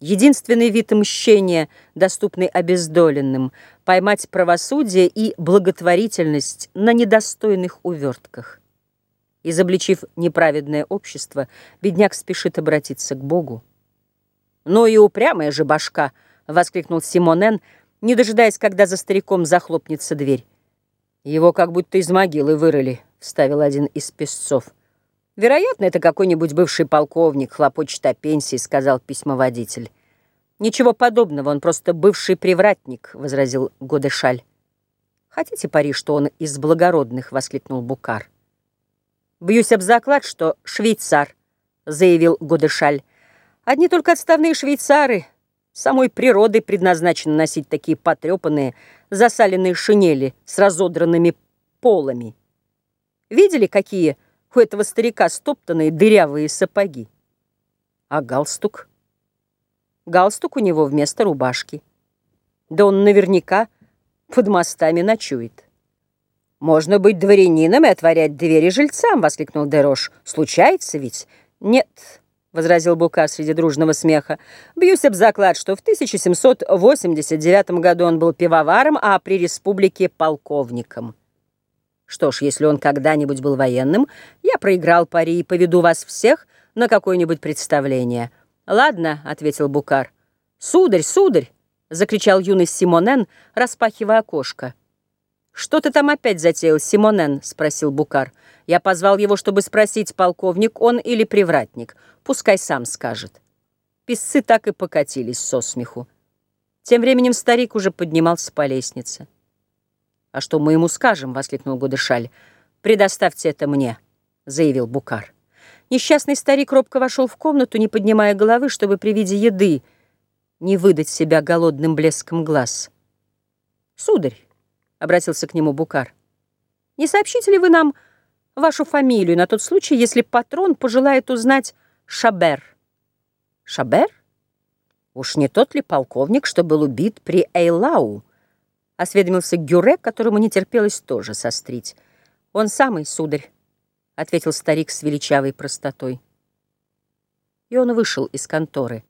Единственный вид мщения, доступный обездоленным, поймать правосудие и благотворительность на недостойных увертках. Изобличив неправедное общество, бедняк спешит обратиться к Богу. «Ну и упрямая же башка!» — воскликнул Симонен, не дожидаясь, когда за стариком захлопнется дверь. «Его как будто из могилы вырыли», — вставил один из песцов. «Вероятно, это какой-нибудь бывший полковник, хлопочет о пенсии», — сказал письмоводитель. «Ничего подобного, он просто бывший привратник», — возразил Годешаль. «Хотите пари, что он из благородных?» — воскликнул Букар. «Бьюсь об заклад, что швейцар», — заявил Годешаль. «Одни только отставные швейцары самой природой предназначены носить такие потрепанные, засаленные шинели с разодранными полами. Видели, какие...» у этого старика стоптанные дырявые сапоги. А галстук? Галстук у него вместо рубашки. Да он наверняка под мостами ночует. «Можно быть дворянином и отворять двери жильцам!» — воскликнул Дерош. «Случается ведь?» «Нет», — возразил Бука среди дружного смеха. «Бьюсь об заклад, что в 1789 году он был пивоваром, а при республике — полковником». Что ж, если он когда-нибудь был военным, я проиграл пари и поведу вас всех на какое-нибудь представление. Ладно, — ответил Букар. Сударь, сударь, — закричал юный Симонен, распахивая окошко. «Что ты там опять затеял, Симонен?» — спросил Букар. «Я позвал его, чтобы спросить, полковник он или привратник. Пускай сам скажет». Песцы так и покатились со смеху. Тем временем старик уже поднимался по лестнице. «А что мы ему скажем?» — воскликнул Гудышаль. «Предоставьте это мне», — заявил Букар. Несчастный старик робко вошел в комнату, не поднимая головы, чтобы при виде еды не выдать себя голодным блеском глаз. «Сударь», — обратился к нему Букар, — «не сообщите ли вы нам вашу фамилию на тот случай, если патрон пожелает узнать Шабер?» «Шабер? Уж не тот ли полковник, что был убит при Эйлау?» — осведомился Гюре, которому не терпелось тоже сострить. «Он самый, сударь», — ответил старик с величавой простотой. И он вышел из конторы.